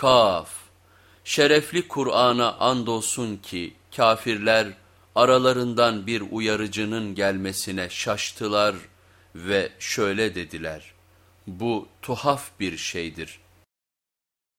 Kaf, şerefli Kur'an'a andolsun ki kafirler aralarından bir uyarıcının gelmesine şaştılar ve şöyle dediler, bu tuhaf bir şeydir.''